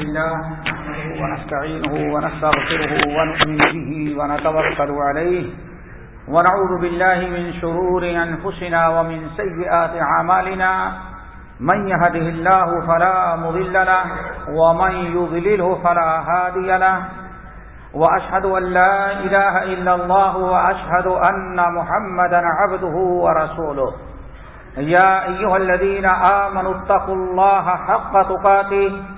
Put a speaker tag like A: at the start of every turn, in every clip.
A: الله ونستعينه ونستغفره ونؤمن به ونتوكل عليه ونعوذ بالله من شرور أنفسنا ومن سيئات عمالنا من يهده الله فلا مضل له ومن يضلله فلا هادي له وأشهد أن لا إله إلا الله وأشهد أن محمدا عبده ورسوله يا أيها الذين آمنوا اتقوا الله حق تقاته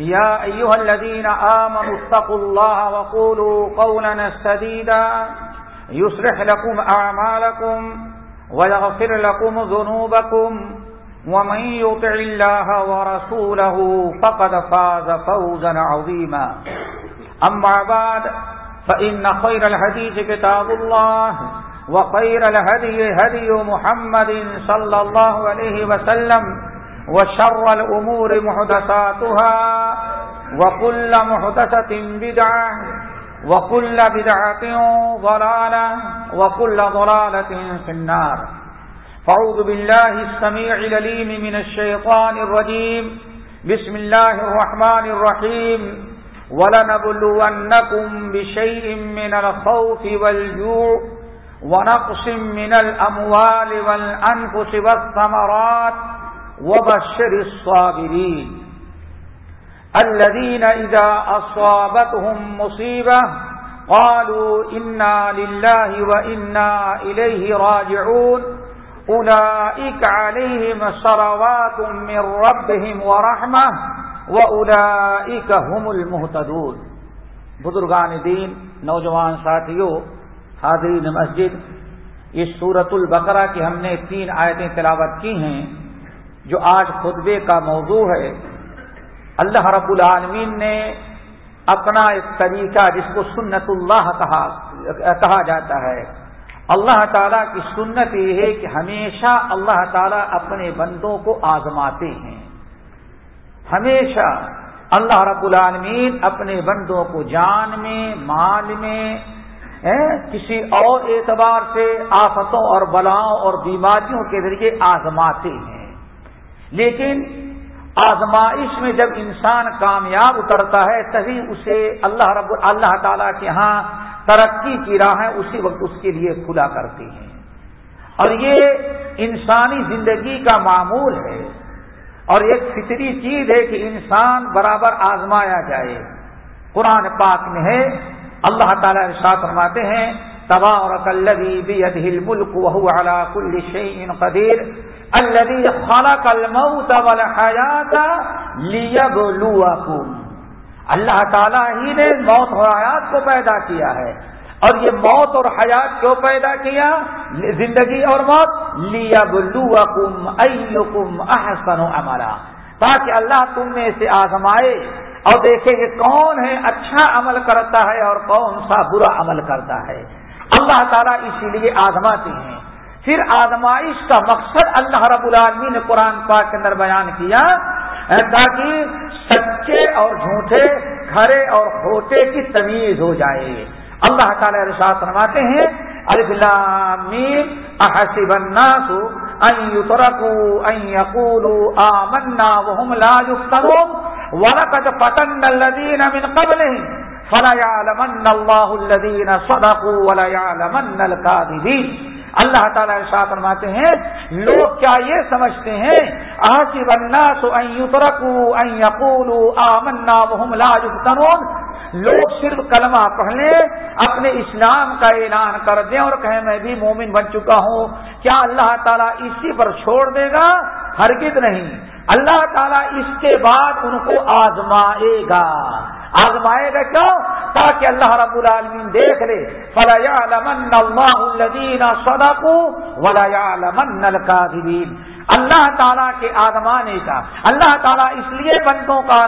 A: يا أيها الذين آمنوا اتقوا الله وقولوا قولا استديدا يصلح لكم أعمالكم ويغفر لكم ذنوبكم ومن يطع الله ورسوله فقد فاز فوزا عظيما أما بعد فإن خير الحديث كتاب الله وخير الهدي هدي محمد صلى الله عليه وسلم وشر الأمور محدثاتها وكل محدثة بدعة وكل بدعة ضلالة وكل ضلالة في النار. فعوذ بالله السميع لليم من الشيطان الرجيم. بسم الله الرحمن الرحيم. ولنبلونكم بشيء من الخوف والجوع ونقص من الأموال والأنفس والثمرات وبشر الصابرين. الذين إذا أصابتهم مصيبة قالوا إنا لله وإنا إليه راجعون. أولئك عليهم صروات من ربهم ورحمة وأولئك هم المهتدون. بزرگان دین، نوجوان ساتھیوں، حاضرین مسجد، اس سورت البقرہ کی ہم نے تین آیتیں تلاوت کی ہیں۔ جو آج خطبے کا موضوع ہے، اللہ رب العالمین نے اپنا ایک طریقہ جس کو سنت اللہ کہا کہا جاتا ہے، اللہ تعالیٰ کی سنت یہ ہے کہ ہمیشہ اللہ تعالیٰ اپنے بندوں کو آزماتے ہیں۔ ہمیشہ اللہ رب العالمین اپنے بندوں کو جان میں، مال میں کسی اور اعتبار سے آفتوں اور بلاؤں اور بیماریوں کے ذریعے آزماتے ہیں۔ لیکن آزمائش میں جب انسان کامیاب اترتا ہے، تبھی اسے اللہ رب اللہ تعالیٰ کے ہاں ترقی کی راہیں اسی وقت اس کے لیے کھلا کرتی ہیں۔ اور یہ انسانی زندگی کا معمول ہے۔ اور ایک فطری چیز ہے کہ انسان برابر آزمایا جائے۔ قرآن پاک میں ہے، اللہ تعالیٰ ارشاد فرماتے ہیں، تبارک الذي بيده الملك وهو على كل شيء قدير الذي خلق الموت والحياة ليبلوكم. اللہ تعالیٰ ہی نے موت اور حیات کو پیدا کیا ہے اور یہ موت اور حیات کیوں پیدا کیا؟ زندگی اور موت. لیا بلو احسن عملہ تاکہ اللہ تم میں سے آزمائے اور دیکھے کہ کون ہے اچھا عمل کرتا ہے اور کون سا برا عمل کرتا ہے. اللہ تعالیٰ اسی لیے آزماتے ہیں. پھر آزمائش کا مقصد اللہ رب العالمین نے قرآن پاک کے اندر بیان کیا تاکہ سچے اور جھوٹے کھڑے اور کھوٹے کی تمیز ہو جائے۔ اللہ تعالیٰ رشاط فرماتے ہیں احسب الناس ان يتركوا ان يقولوا آمنا وهم لا يفتنون ولقد فتن الذين من قبلهم فلا يعلمن الله الذين صدقوا ولا يعلمن الكاذبين۔ اللہ تعالیٰ شاہ فرماتے ہیں، لوگ کیا یہ سمجھتے ہیں؟ آسی بننا سو این یقول آمنا وهم لا يفتنون۔ لوگ صرف کلمہ پڑھ لیں، اپنے اسلام کا اعلان کر دیں اور کہیں میں بھی مومن بن چکا ہوں۔ کیا اللہ تعالیٰ اسی پر چھوڑ دے گا؟ ہرگز نہیں۔ اللہ تعالیٰ اس کے بعد ان کو آزمائے گا۔ آزمائے گا کیوں؟ تاکہ اللہ رب العالمین دیکھ لے، فلا لمن اللہ الدین صدقوا ولا لمن اللہ تعالیٰ کے آزمانے کا، اللہ تعالیٰ اس لیے بندوں کا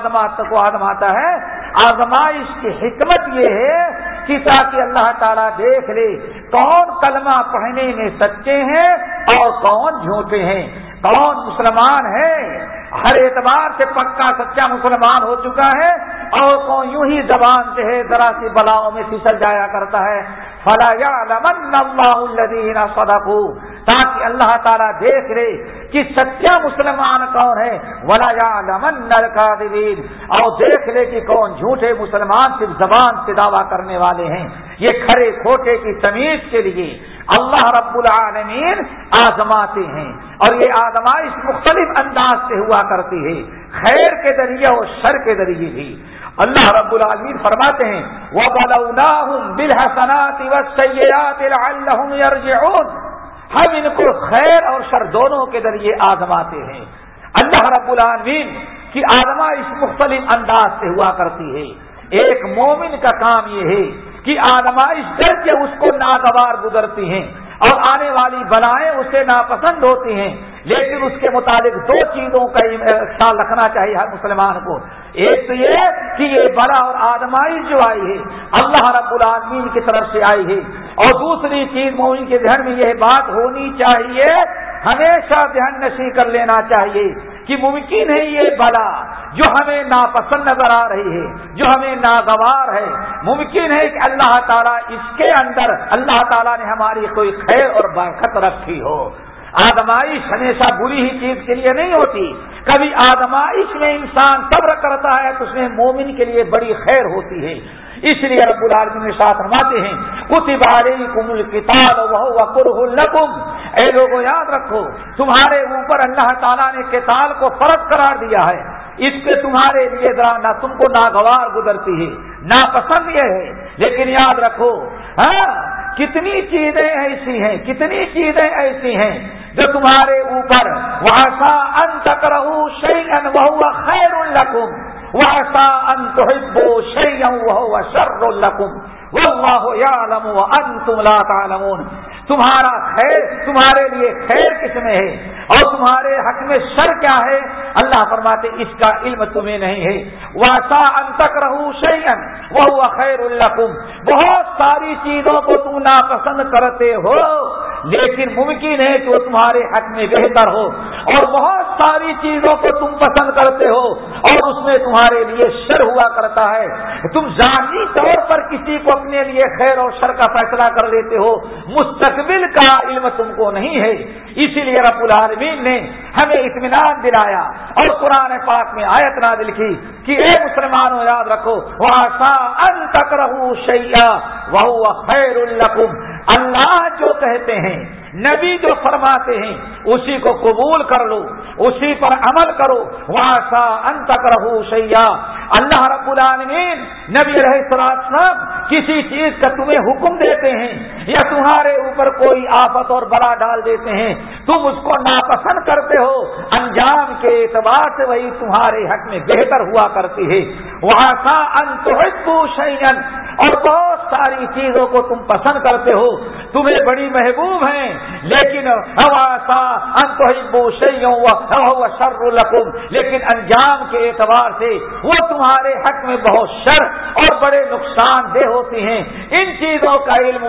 A: کو آزماتا ہے۔ آزمائش کی حکمت یہ ہے کہ تاکہ اللہ تعالیٰ دیکھ لے کون کلمہ پڑھنے میں سچے ہیں اور کون جھوٹے ہیں۔ کون مسلمان ہے؟ ہر اعتبار سے پکا سچا مسلمان ہو چکا ہے۔ اور کون یوں ہی زبان سے ہے، ذرا سی بلاؤں میں پھسل جایا کرتا ہے۔ فلا الدین صدقو تاکہ اللہ تعالیٰ دیکھ لے کہ سچا مسلمان کون ہے ولا یا لمن کا اور دیکھ لے کہ کون جھوٹے مسلمان صرف زبان سے دعویٰ کرنے والے ہیں۔ یہ کھڑے کھوٹے کی تمیز کے لیے اللہ رب العالمین آزماتے ہیں۔ اور یہ آزمائش مختلف انداز سے ہوا کرتی ہے۔ خیر کے ذریعے اور شر کے ذریعے بھی۔ اللہ رب العالمین فرماتے ہیں وہ ہم ان کو خیر اور شر دونوں کے ذریعے آزماتے ہیں۔ اللہ رب العالمین کی آزمائش مختلف انداز سے ہوا کرتی ہے۔ ایک مومن کا کام یہ ہے کہ آزمائش ڈر کے اس کو ناگوار گزرتی ہیں اور آنے والی بلائیں اسے ناپسند ہوتی ہیں۔ لیکن اس کے مطابق دو چیزوں کا خیال رکھنا چاہیے ہر مسلمان کو۔ ایک تو یہ کہ یہ بڑا اور آدمائش جو آئی ہے، اللہ رب العالمین کی طرف سے آئی ہے۔ اور دوسری چیز مومن کے ذہن میں یہ بات ہونی چاہیے، ہمیشہ دھیان نشی کر لینا چاہیے کہ ممکن ہے یہ بلا جو ہمیں ناپسند نظر آ رہی ہے، جو ہمیں ناگوار ہے۔ ممکن ہے کہ اللہ تعالیٰ اس کے اندر، اللہ تعالیٰ نے ہماری کوئی خیر اور برکت رکھی ہو۔ آدمائش ہمیشہ بری ہی چیز کے لیے نہیں ہوتی۔ کبھی آدمائش میں انسان صبر کرتا ہے تو اس میں مومن کے لیے بڑی خیر ہوتی ہے۔ اس لیے رب العالمین ساتھ فرماتے ہیں کتبارے بارے کمل کتاب القم اے لوگوں یاد رکھو، تمہارے اوپر اللہ تعالیٰ نے کتاب کو فرق قرار دیا ہے۔ اس پہ تمہارے لیے ذرا نہ تم کو ناگوار گزرتی ہے۔ ناپسند یہ ہے۔ لیکن یاد رکھو ہاں کتنی چیزیں ایسی ہیں، کتنی چیزیں ایسی ہیں۔ جو تمہارے اوپر واسا انت کرو شعی ان بہو خیر القم واسا انت ہو شعی وہ شر القم وہ یا تم لا تعلمون. تمہارا خیر تمہارے لیے خیر کس میں ہے اور تمہارے حق میں شر کیا ہے اللہ فرماتے اس کا علم تمہیں نہیں ہے۔ واسا انتک رہو شیئن وہ خیر القم بہت ساری چیزوں کو تم ناپسند کرتے ہو، لیکن ممکن ہے کہ وہ تمہارے حق میں بہتر ہو۔ اور بہت ساری چیزوں کو تم پسند کرتے ہو اور اس میں تمہارے لیے شر ہوا کرتا ہے۔ تم ذاتی طور پر کسی کو اپنے لیے خیر اور شر کا فیصلہ کر لیتے ہو مستقبل کا علم تم کو نہیں ہے۔ اسی لیے رب العالمین نے ہمیں اطمینان دلایا اور قرآن پاک میں آیت نہ کی کہ اے مسلمانوں، یاد رکھو وہ ان تک رہو شیا وہ خیر القم اللہ جو کہتے ہیں نبی جو فرماتے ہیں، اسی کو قبول کر لو، اسی پر عمل کرو۔ واسا انت رہو سیا اللہ رب العالمین، نبی رہے صاحب کسی چیز کا تمہیں حکم دیتے ہیں یا تمہارے اوپر کوئی آفت اور بڑا ڈال دیتے ہیں، تم اس کو ناپسند کرتے ہو۔ انجام کے اعتبار سے وہی تمہارے حق میں بہتر ہوا کرتی ہے۔ وہاں انت شیئن اور بہت ساری چیزوں کو تم پسند کرتے ہو۔ تمہیں بڑی محبوب ہیں۔ لیکن شر القم لیکن انجام کے اعتبار سے وہ تمہارے حق میں بہت شر اور بڑے نقصان دہ ہوتی ہیں۔ ان چیزوں کا علم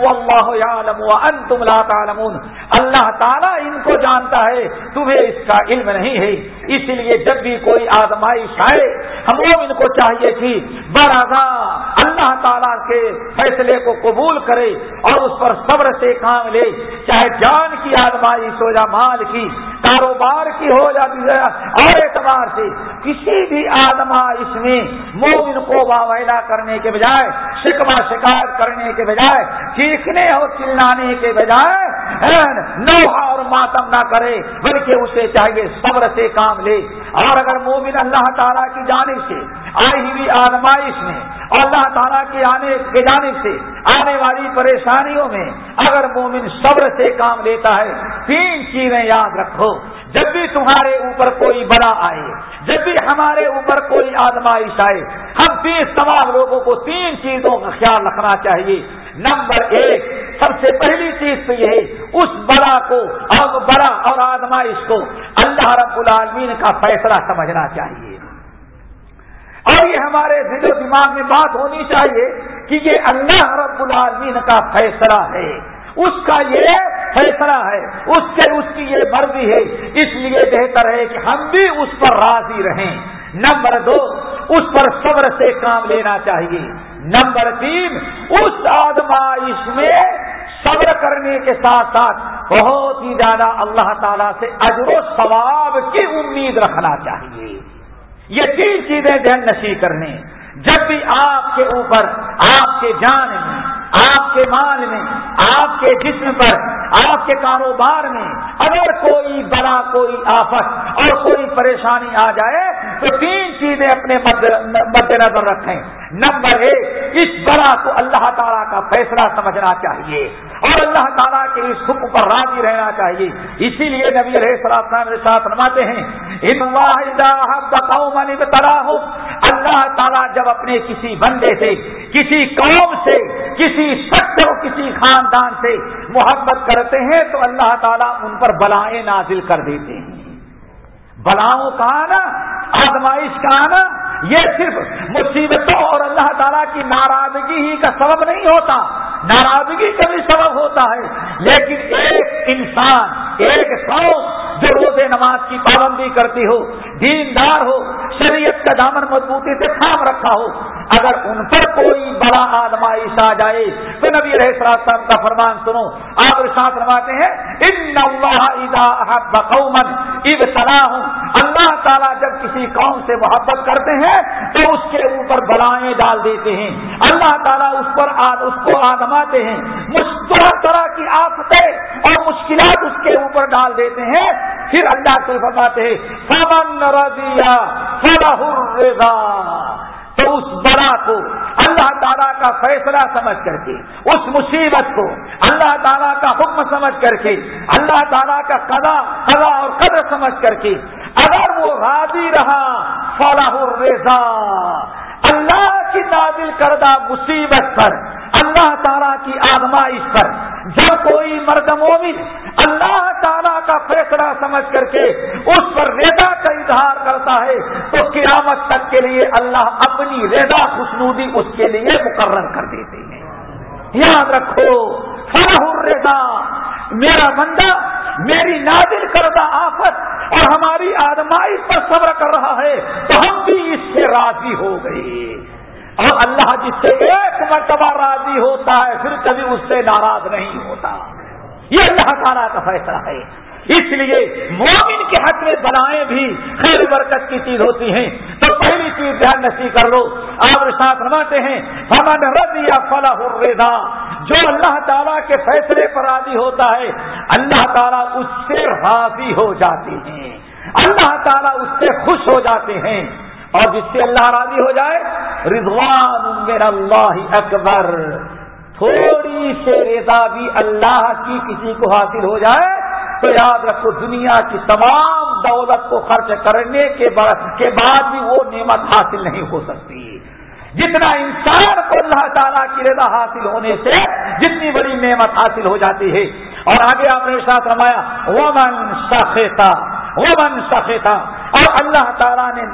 A: تم لا تعلمون۔ اللہ تعالیٰ ان کو جانتا ہے، تمہیں اس کا علم نہیں ہے۔ اس لیے جب بھی کوئی آزمائش آئے، ہم ان کو چاہیے تھی بڑا اللہ تعالیٰ کے فیصلے کو قبول کرے اور اس پر صبر سے کام لے۔ چاہے جان کی آدمائش ہو یا مال کی کاروبار کی ہو یا اور اعتبار سے کسی بھی آدما اس میں مومن کو واویلا کرنے کے بجائے شکوا شکایت کرنے کے بجائے، چیخنے اور چلانے کے بجائے نوحا اور ماتم نہ کرے، بلکہ اسے چاہیے صبر سے کام لے۔ اور اگر مومن اللہ تعالیٰ کی جانب سے آئی ہوئی آدمائش میں، اللہ تعالیٰ کی آنے کی جانب سے آنے والی پریشانیوں میں اگر مومن صبر سے کام لیتا ہے، تین چیزیں یاد رکھو۔ جب بھی تمہارے اوپر کوئی بڑا آئے، جب بھی ہمارے اوپر کوئی آدمائش آئے، ہم تین تمام لوگوں کو تین چیزوں کا خیال رکھنا چاہیے۔ نمبر ایک، سب سے پہلی چیز تو یہ اس بڑا کو، اور بڑا اور آدمائش کو اللہ رب العالمین کا فیصلہ سمجھنا چاہیے۔ اور یہ ہمارے دل و دماغ میں بات ہونی چاہیے کہ یہ اللہ رب العالمین کا فیصلہ ہے۔ اس کا یہ فیصلہ ہے، اس کے، اس کی یہ مرضی ہے۔ اس لیے بہتر ہے کہ ہم بھی اس پر راضی رہیں۔ نمبر دو، اس پر صبر سے کام لینا چاہیے۔ نمبر تین، اس آدمائش میں صبر کرنے کے ساتھ ساتھ بہت ہی زیادہ اللہ تعالیٰ سے اجر و ثواب کی امید رکھنا چاہیے۔ یہ تین چیزیں ذہن نشی کرنے۔ جب بھی آپ کے اوپر، آپ کے جان میں آپ کے مال میں، آپ کے جسم پر، آپ کے کاروبار میں اگر کوئی بڑا، کوئی آفت اور کوئی پریشانی آ جائے تو تین چیزیں اپنے مد نظر رکھیں۔ نمبر ایک، اس بڑا کو اللہ تعالیٰ کا فیصلہ سمجھنا چاہیے اور اللہ تعالیٰ کے اس حکم پر راضی رہنا چاہیے۔ اسی لیے نبی رہے ساتھ رماتے ہیں ہو اللہ تعالیٰ جب اپنے کسی بندے سے، کسی قوم سے، کسی شخص اور کسی خاندان سے محبت کرتے ہیں تو اللہ تعالیٰ ان پر بلائیں نازل کر دیتے ہیں۔ بلاؤں کا آنا، آزمائش کا آنا، یہ صرف مصیبتوں اور اللہ تعالیٰ کی ناراضگی ہی کا سبب نہیں ہوتا۔ ناراضگی کا بھی سبب ہوتا ہے۔ لیکن ایک انسان، ایک قوم جو روز نماز کی پابندی کرتی ہو، دیندار ہو، شریعت کا دامن مضبوطی سے تھام رکھا ہو، اگر ان پر کوئی بڑا آدمائش آ جائے، تو نبی صاحب کا فرمان سنو۔ آپ ساتھ رواتے ہیں، ان قومن اب صلاح اللہ تعالیٰ جب کسی قوم سے محبت کرتے ہیں، تو اس کے اوپر بلائیں ڈال دیتے ہیں۔ اللہ تعالیٰ اس پر آد اس کو آدماتے ہیں طرح طرح کی آفتیں اور مشکلات اس کے اوپر ڈال دیتے ہیں۔ پھر اللہ سے فرماتے ہیں سمن رضیا فلاح تو اس بڑا کو اللہ تعالیٰ کا فیصلہ سمجھ کر کے، اس مصیبت کو اللہ تعالیٰ کا حکم سمجھ کر کے، اللہ تعالیٰ کا قضا قضا اور قدر سمجھ کر کے، اگر وہ راضی رہا فلاح الرضا۔ اللہ کی نازل کردہ مصیبت پر اللہ تعالیٰ کی آزمائش پر۔ جب کوئی مرد مومن اللہ تعالیٰ کا فیصلہ سمجھ کر کے اس پر ریدا کا اظہار کرتا ہے، تو قیامت تک کے لیے اللہ اپنی ریدا خوشنودی اس کے لیے مقرر کر دیتے ہیں۔ یاد رکھو فلاح الرضا، میرا بندہ، میری نازل کردہ آفت اور ہماری آدمائی پر صبر کر رہا ہے، تو ہم بھی اس سے راضی ہو گئے۔ اور اللہ جس سے ایک مرتبہ راضی ہوتا ہے، پھر کبھی اس سے ناراض نہیں ہوتا۔ یہ اللہ تعالیٰ کا فیصلہ ہے۔ اس لیے مومن کے حق میں بنائیں بھی خیر برکت کی چیز ہوتی ہیں۔ تو پہلی چیز دھیان نسی کر لو۔ آپ ساتھ رواتے ہیں ہمن رد یا فلاح الرضا۔ جو اللہ تعالیٰ کے فیصلے پر راضی ہوتا ہے، اللہ تعالیٰ اس سے راضی ہو جاتے ہیں۔ اللہ تعالیٰ اس سے خوش ہو جاتے ہیں۔ اور جس سے اللہ راضی ہو جائے، رضوان میرا اللہ اکبر۔ تھوڑی سے رضا بھی اللہ کی کسی کو حاصل ہو جائے، تو یاد رکھو دنیا کی تمام دولت کو خرچ کرنے کے بعد بھی وہ نعمت حاصل نہیں ہو سکتی۔ جتنا انسان کو اللہ تعالیٰ کی رضا حاصل ہونے سے جتنی بڑی نعمت حاصل ہو جاتی ہے۔ اور آگے آپ نے ساتھ رمایا وہ من وہ من سخیتا اور اللہ تعالیٰ نے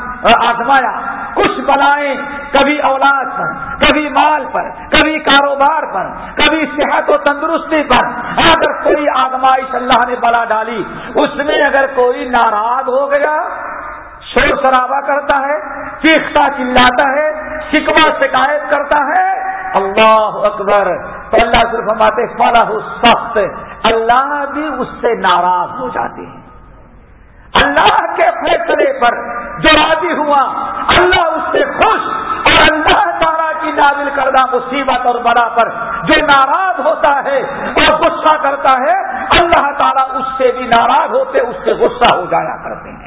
A: آزمایا، کچھ بلائیں کبھی اولاد پر، کبھی مال پر، کبھی کاروبار پر، کبھی صحت و تندرستی پر۔ اگر کوئی آزمائش اللہ نے بلا ڈالی، اس میں اگر کوئی ناراض ہو گیا، شور شرابہ کرتا ہے، چیختا چلاتا ہے شکوا شکایت کرتا ہے، اللہ اکبر۔ تو اللہ صرف ہمارے فلاح سخت، اللہ بھی اس سے ناراض ہو جاتے ہیں۔ اللہ کے فیصلے پر جو راضی ہوا، اللہ اس سے خوش اور اللہ تعالیٰ کی نازل کردہ مصیبت اور بڑا پر جو ناراض ہوتا ہے اور غصہ کرتا ہے، اللہ تعالیٰ اس سے بھی ناراض ہوتے، اس سے غصہ ہو جایا کرتے ہیں۔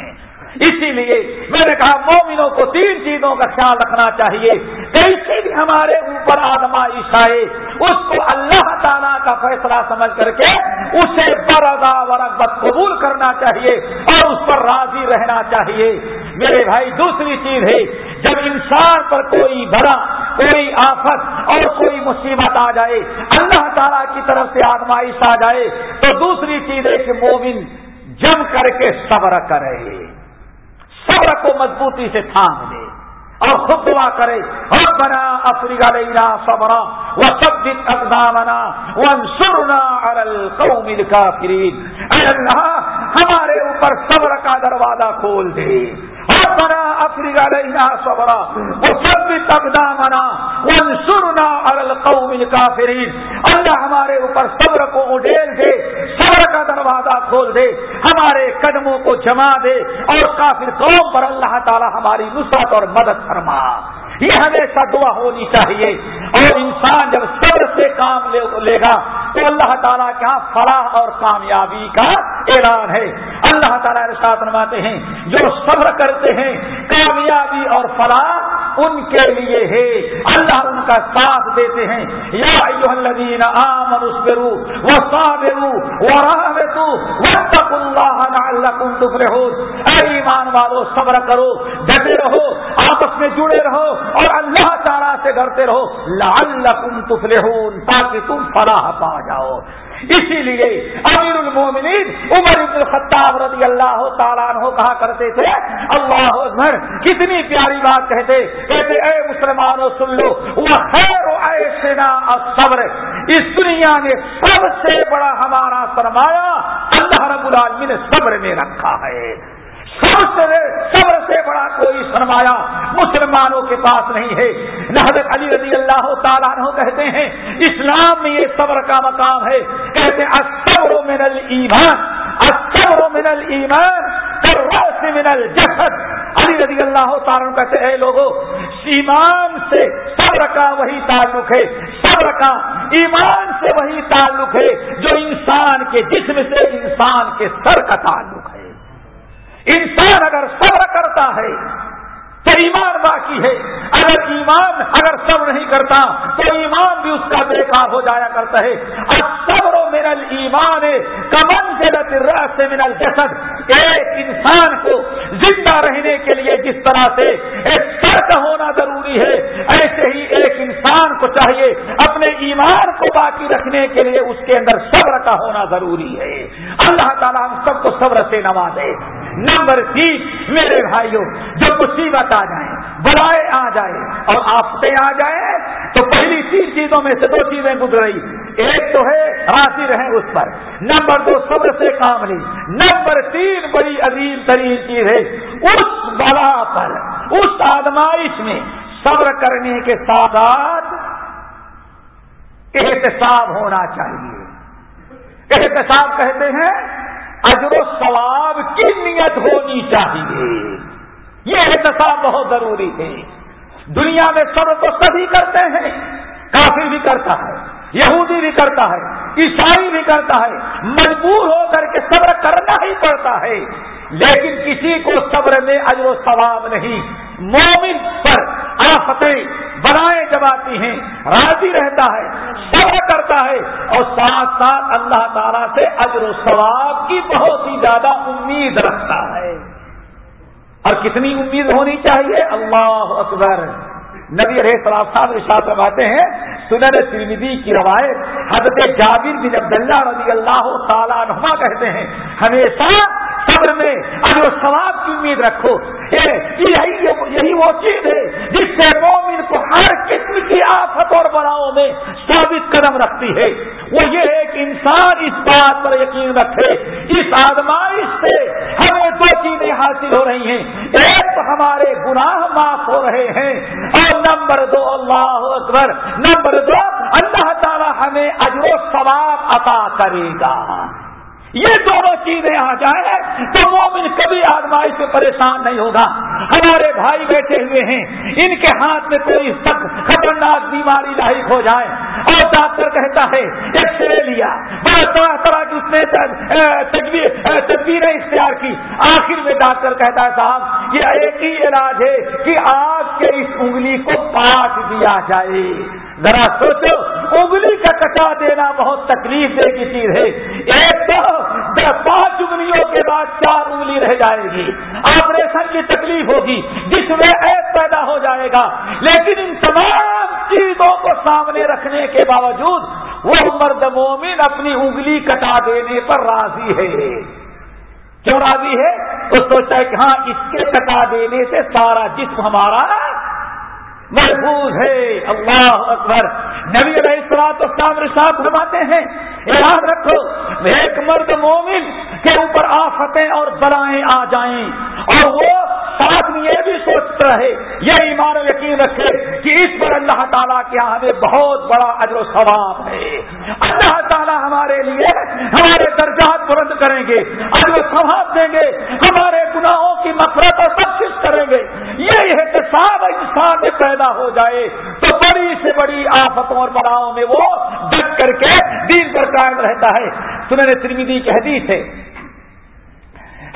A: اسی لیے میں نے کہا مومنوں کو تین چیزوں کا خیال رکھنا چاہیے۔ کیسے بھی ہمارے اوپر آدمائش آئے اس کو اللہ تعالیٰ کا فیصلہ سمجھ کر کے اسے بردا ورغبت قبول کرنا چاہیے اور اس پر راضی رہنا چاہیے۔ میرے بھائی، دوسری چیز ہے، جب انسان پر کوئی بڑا کوئی آفت اور کوئی مصیبت آ جائے، اللہ تعالیٰ کی طرف سے آزمائش آ جائے، تو دوسری چیز ہے کہ مومن جم کر کے صبر کرے۔ صبر کو مضبوطی سے تھام دے اور خود دعا کرے اور بنا افریقہ لینا صبرا وہ سب دن اقدامنا ون سرنا ارل کو مل کا اللہ، ہمارے اوپر صبر کا دروازہ کھول دے۔ بنا افریقہ لینا صبرا وہ سب بھی اقدامنا ون سرنا ارل کو مل کا اللہ ہمارے اوپر صبر کو اڈیل دے، صبر کا دروازہ کھول دے، ہمارے قدموں کو جما دے اور کافر قوم پر اللہ تعالی ہماری نصرت اور مدد فرما۔ یہ ہمیشہ دعا ہونی چاہیے اور انسان جب صبر سے کام لے گا تو اللہ تعالیٰ کے ہاں فلاح اور کامیابی کا اعلان ہے۔ اللہ تعالیٰ ارشاد فرماتے ہیں، جو صبر کرتے ہیں، کامیابی اور فلاح ان کے لیے ہے۔ اللہ ان کا ساتھ دیتے ہیں۔ یا الذین آمنوا وصابروا ورابطوا واتقوا اللہ لعلکم تفلحون۔ اے ایمان والو، صبر کرو ڈٹے رہو، آپس میں جڑے رہو اور اللہ تعالیٰ سے ڈرتے رہو۔ لعلکم تفلحون، تاکہ تم فلاح پا جاؤ۔ اسی لیے امیر المومنین عمر ابن الخطاب رضی اللہ تعالیٰ عنہ کہا کرتے تھے، اللہ اکبر، کتنی پیاری بات کہتے کہتے، اے مسلمانوں، سن لو وہ خیر ایسنا صبر اس دنیا میں سب سے بڑا ہمارا سرمایہ اللہ رب العالمین نے صبر میں رکھا ہے۔ سب سے صبر سے بڑا کوئی سرمایہ مسلمانوں کے پاس نہیں ہے۔ حضرت علی رضی اللہ تعالیٰ عنہ کہتے ہیں، اسلام میں یہ صبر کا مقام ہے۔ کہتے ہیں اصبر من الایمان اصبر من الایمان من الجسد۔ علی رضی اللہ تعالیٰ عنہ کہتے ہیں لوگوں ایمان سے صبر کا وہی تعلق ہے۔ صبر کا، ایمان سے وہی تعلق ہے جو انسان کے جسم سے انسان کے سر کا تعلق ہے۔ انسان اگر صبر کرتا ہے تو ایمان باقی ہے۔ اگر ایمان اگر صبر نہیں کرتا تو ایمان بھی اس کا بیکار ہو جایا کرتا ہے۔ اور صبر و منل ایمان کمن رس سے منل جسد ایک انسان کو زندہ رہنے کے لیے جس طرح سے ایک سر کا ہونا ضروری ہے، ایسے ہی ایک انسان کو چاہیے اپنے ایمان کو باقی رکھنے کے لیے اس کے اندر صبر کا ہونا ضروری ہے۔ اللہ تعالیٰ ہم سب کو صبر سے نوازے۔ نمبر تین، میرے بھائیوں جو مصیبت آ جائیں بلائے آ جائے اور آفتے آ جائیں تو پہلی تین چیزوں میں سے دو چیزیں گزر ایک تو ہے، راضی رہیں اس پر۔ نمبر دو، صبر سے کام لی نمبر تین، بڑی عظیم ترین چیز ہے، اس بلا پر، اس آدمائش میں صبر کرنے کے ساتھ احتساب ہونا چاہیے۔ احتساب کہتے ہیں اجر و ثواب کی نیت ہونی چاہیے۔ یہ احتساب بہت ضروری ہے۔ دنیا میں سب تو سبھی کرتے ہیں۔ کافی بھی کرتا ہے۔ یہودی بھی کرتا ہے۔ عیسائی بھی کرتا ہے۔ مجبور ہو کر کے صبر کرنا ہی پڑتا ہے۔ لیکن کسی کو صبر میں اجر و ثواب نہیں۔ مومن پر آفتیں بنائے جب آتی ہیں، راضی رہتا ہے صبر کرتا ہے، اور ساتھ ساتھ اللہ تعالیٰ سے اجر و ثواب کی بہت ہی زیادہ امید رکھتا ہے۔ اور کتنی امید ہونی چاہیے؟ اللہ اکبر۔ نبی رہے صلاح صاحب ارشاد رواتے ہیں، سنن ترمیدی کی روایت حضرت جابر بن عبداللہ رضی اللہ تعالیٰ نما کہتے ہیں، ہمیشہ صبر میں اگر ثواب کی امید رکھو۔ یہی یہی وہ چیز ہے جس سے مومن کو ہر قسم کی آفت اور بڑاؤں میں ثابت قدم رکھتی ہے۔ وہ یہ ہے کہ انسان اس بات پر یقین رکھے۔ اس آدمائش سے ہمیں دو چیزیں حاصل ہو رہی ہیں۔ ایک تو ہمارے گناہ معاف ہو رہے ہیں اور نمبر دو اللہ اکبر، نمبر دو اللہ تعالی ہمیں اجر و ثواب عطا کرے گا۔ یہ دونوں چیزیں آ جائیں تو مومن کبھی آزمائی سے پریشان نہیں ہوگا۔ ہمارے بھائی بیٹھے ہوئے ہیں۔ ان کے ہاتھ میں کوئی سخت، خطرناک بیماری لاحق ہو جائے۔ اور ڈاکٹر کہتا ہے ایکس رے لیا۔ بڑا طرح طرح کی اس نے تدبیریں اختیار کی۔ آخر میں ڈاکٹر کہتا ہے، صاحب، یہ ایک ہی علاج ہے کہ آپ کے اس انگلی کو کاٹ دیا جائے۔ ذرا سوچو انگلی کا کٹا دینا بہت تکلیف دے کی چیز ہے۔ ایک تو پانچ انگلیوں کے بعد چار انگلی رہ جائے گی۔ آپریشن کی تکلیف ہوگی، جس میں ایپ پیدا ہو جائے گا۔ لیکن ان تمام چیزوں کو سامنے رکھنے کے باوجود وہ مرد مومن اپنی انگلی کٹا دینے پر راضی ہے۔ کیوں راضی ہے؟ وہ سوچتا ہے کہ ہاں اس کے کٹا دینے سے سارا جسم ہمارا محفوظ ہے۔ اللہ اکبر۔ نبی علیہ السلام اسلام رشاد فرماتے ہیں، یاد رکھو، ایک مرد مومن کے اوپر آفتیں اور بلائیں آ جائیں۔ اور وہ ساتھ میں یہ بھی سوچتا ہے، یہ ایمان یقین رکھے کہ اس پر اللہ تعالیٰ کے یہاں ہمیں بہت بڑا اجر و ثواب ہے۔ اللہ تعالیٰ ہمارے لیے ہمارے درجات بلند کریں گے، اجر و ثواب دیں گے، ہمارے گناہوں کی مفرت اور سب کریں گے۔ یہ احتساب انسان میں پیدا ہو جائے تو بڑی سے بڑی آفتوں اور بڑاؤں میں وہ ڈٹ کر کے دین پر قائم رہتا ہے۔ سننے ترمیدی کی حدیث ہے۔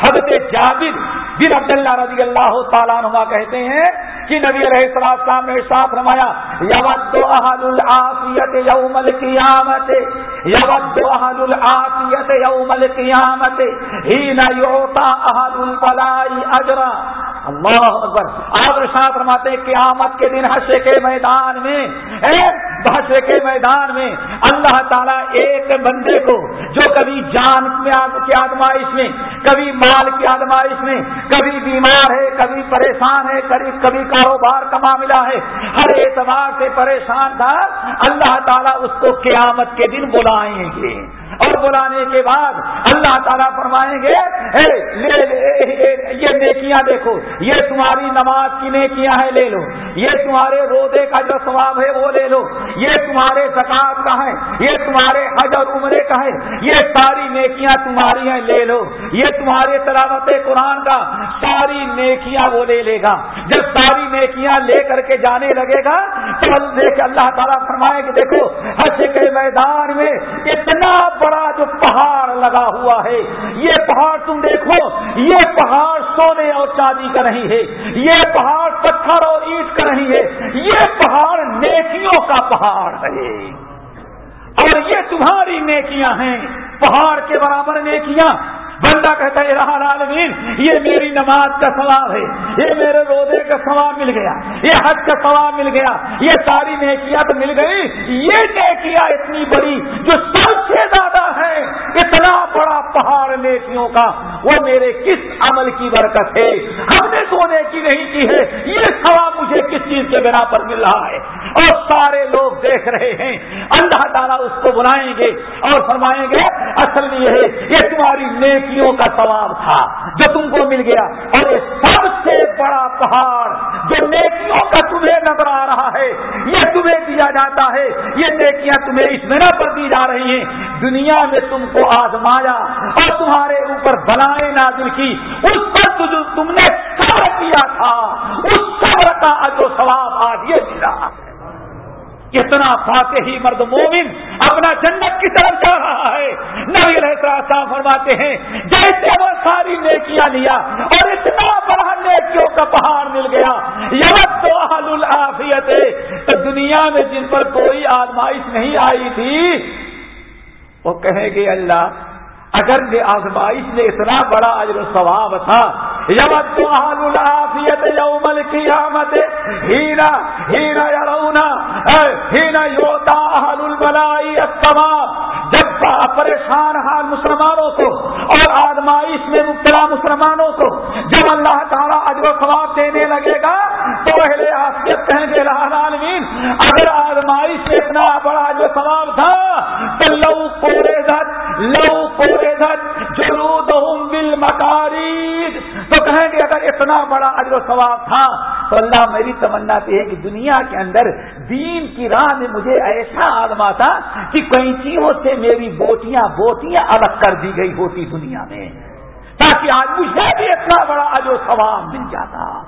A: حضرت جابر بن عبد اللہ رضی اللہ تعالیٰ نما کہتے ہیں کہ نبی علیہ السلام نے ساتھ رمایا یود احد العافیت یوم القیامت، یود احد العافیت یوم القیامت ہی نہ یوتا احد البلائی اجرا۔ اللہ اکبر۔ آپ ساتھ رماتے قیامت کے دن حشے کے میدان میں حشے کے میدان میں اللہ تعالیٰ ایک بندے کو، جو کبھی جان کی آدمائش میں، کبھی مال کی آدمائش میں، کبھی بیمار ہے، کبھی پریشان ہے، کبھی کبھی کاروبار کا معاملہ ہے، ہر اعتبار سے پریشان تھا، اللہ تعالیٰ اس کو قیامت کے دن بلائیں گے۔ اور بلانے کے بعد اللہ تعالیٰ فرمائیں گے لے لے یہ نیکیاں دیکھو، یہ تمہاری نماز کی نیکیاں ہیں، لے لو۔ یہ تمہارے روزے کا جو ثواب ہے، وہ لے لو۔ یہ تمہارے زکات کا ہے، یہ تمہارے حج اور عمرے کا ہے، یہ ساری نیکیاں تمہاری ہیں، لے لو۔ یہ تمہارے تلاوت قرآن کا ساری نیکیاں وہ لے لے گا۔ جب ساری نیکیاں لے کر کے جانے لگے گا، تو اللہ تعالیٰ فرمائے کہ دیکھو، حج کے میدان میں اتنا بڑا جو پہاڑ لگا ہوا ہے، یہ پہاڑ تم دیکھو، یہ پہاڑ سونے اور چاندی کا نہیں ہے، یہ پہاڑ پتھر اور اینٹ کا نہیں ہے، یہ پہاڑ نیکیوں کا پہاڑ ہے۔ اور یہ تمہاری نیکیاں ہیں، پہاڑ کے برابر نیکیاں بندہ کہتا ہے رہا عالمین یہ میری نماز کا ثواب ہے، یہ میرے روزے کا ثواب مل گیا، یہ حج کا ثواب مل گیا، یہ ساری نیکیاں تو مل گئی۔ یہ نیکیاں اتنی بڑی جو سب سے زیادہ ہے، اتنا بڑا پہاڑ نیکیوں کا، وہ میرے کس عمل کی برکت ہے؟ ہم نے سونے کی نہیں کی ہے، یہ ثواب مجھے کس چیز کے بنا پر مل رہا ہے؟ اور سارے لوگ دیکھ رہے ہیں۔ اللہ تعالیٰ اس کو بلائیں گے اور فرمائیں گے، اصل میں یہ ہے یہ تمہاری نیکیوں کا ثواب تھا جو تم کو مل گیا۔ اور یہ سب سے بڑا پہاڑ جو نیکیوں کا تمہیں نظر آ رہا ہے، یہ تمہیں دیا جاتا ہے۔ یہ نیکیاں تمہیں اس میں پر دی جا رہی ہیں۔ دنیا میں تم کو آزمایا اور تمہارے اوپر بلائے نازل کی۔ اس پر جو تم نے صبر کیا تھا، اس صبر کا جو ثواب آج یہ ملا اتنا فاتح ہی مرد مومن اپنا جنت کی طرف جا رہا ہے۔ نبی صاحب فرماتے ہیں، جیسے وہ ساری نیکیاں لیا اور اتنا بڑا نیکیوں کا پہاڑ مل گیا۔ یوت تو حل العافیت۔ تو دنیا میں جن پر کوئی آزمائش نہیں آئی تھی، وہ کہیں گے، اللہ، اگر یہ آزمائش میں اتنا بڑا اجر ثواب تھا یوت تو حل العافیت یوم القیامت ہیرا ہیرا یرونا ہینا یوتا حل البلائی جب پریشان حال مسلمانوں کو اور آدمائش میں مبتلا مسلمانوں کو، جب اللہ تعالیٰ اجر و ثواب دینے لگے گا، تو پہلے آفیت کہیں گے عالمین اگر آدمائش میں اتنا بڑا اجر ثواب تھا، تو لو پورے دھت لو پورے دھت جلود بل مکاری تو کہیں گے، اگر اتنا بڑا اجر و ثواب تھا، تو اللہ میری تمنا ہے کہ دنیا کے اندر دین کی راہ میں مجھے ایسا آدما تھا کہ کینچیوں سے میری بوٹیاں بوٹیاں الگ کر دی گئی ہوتی دنیا میں تاکہ آج مجھے بھی اتنا بڑا اجر و ثواب مل جاتا۔